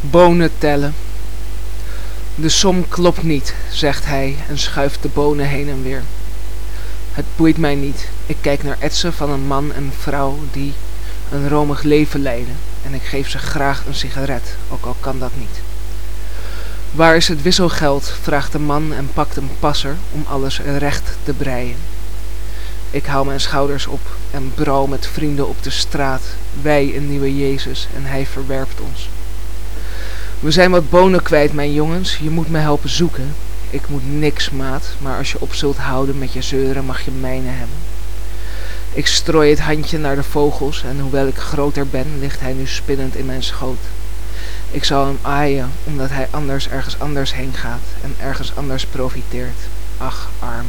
Bonen tellen. De som klopt niet, zegt hij en schuift de bonen heen en weer. Het boeit mij niet. Ik kijk naar etsen van een man en vrouw die een romig leven leiden. En ik geef ze graag een sigaret, ook al kan dat niet. Waar is het wisselgeld? vraagt de man en pakt een passer om alles recht te breien. Ik hou mijn schouders op en brouw met vrienden op de straat. Wij een nieuwe Jezus en hij verwerpt ons. We zijn wat bonen kwijt, mijn jongens. Je moet me helpen zoeken. Ik moet niks, maat, maar als je op zult houden met je zeuren mag je mijne hebben. Ik strooi het handje naar de vogels en hoewel ik groter ben, ligt hij nu spinnend in mijn schoot. Ik zal hem aaien, omdat hij anders ergens anders heen gaat en ergens anders profiteert. Ach, arm.